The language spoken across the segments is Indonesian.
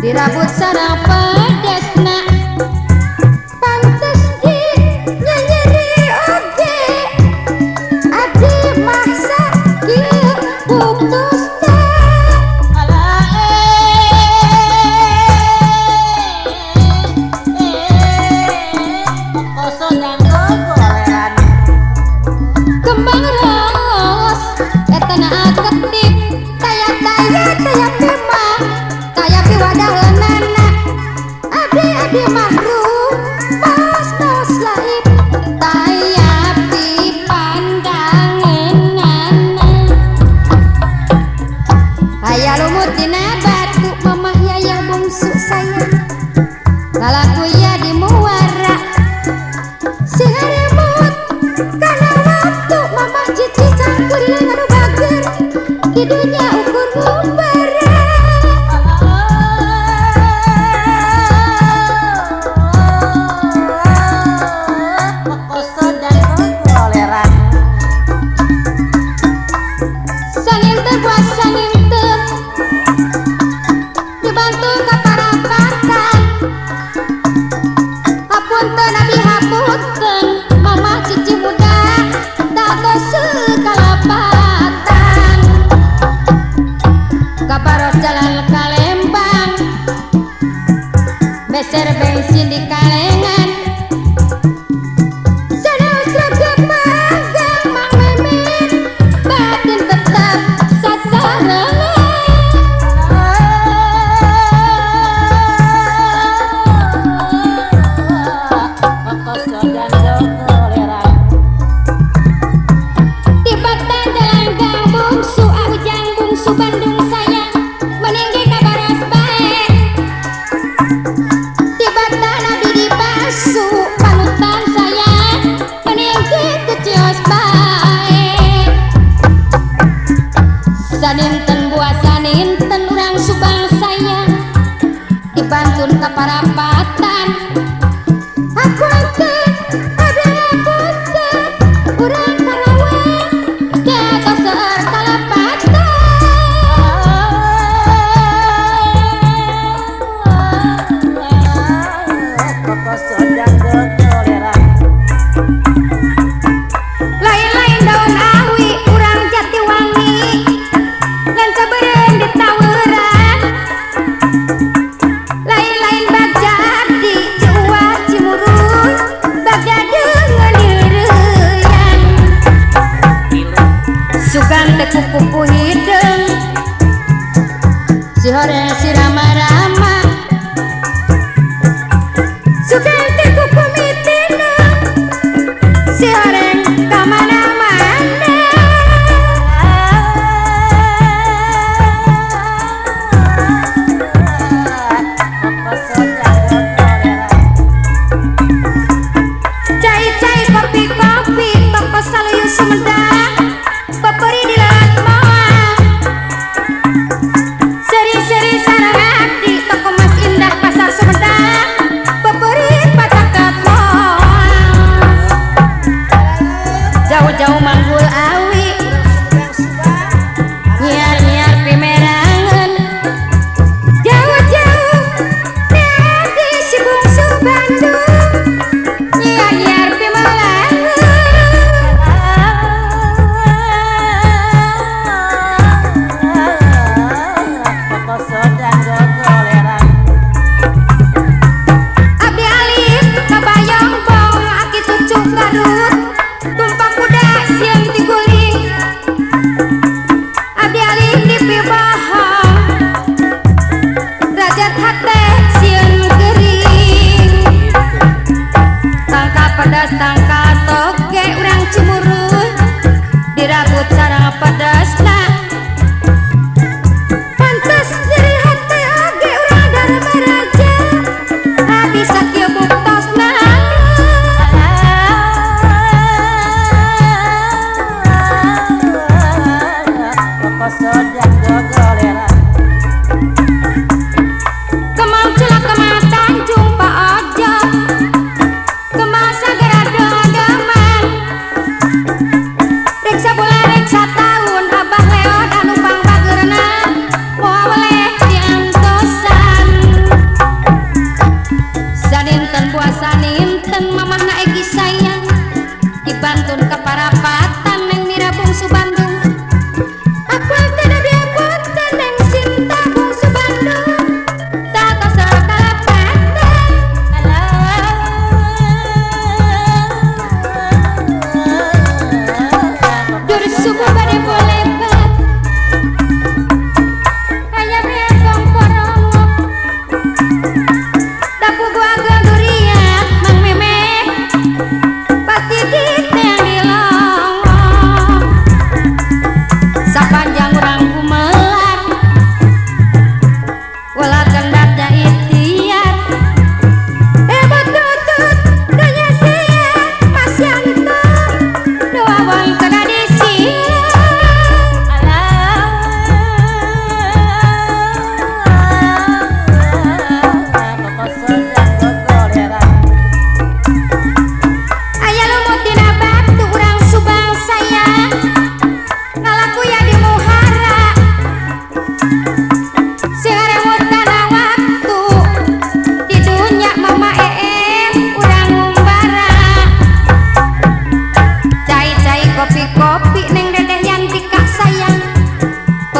dirabut sarang pedas nak pantas di nyeri oge adi masa kia putus Kembang ros, etana aketik, tayang tayang tayang memang, tayang piwada. 别怕。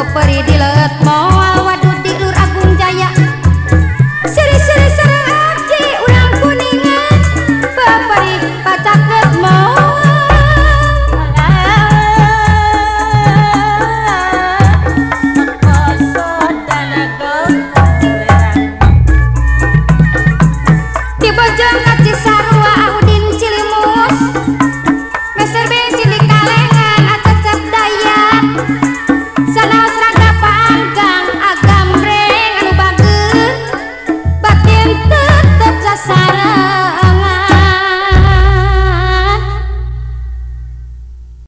Keperi di laut mau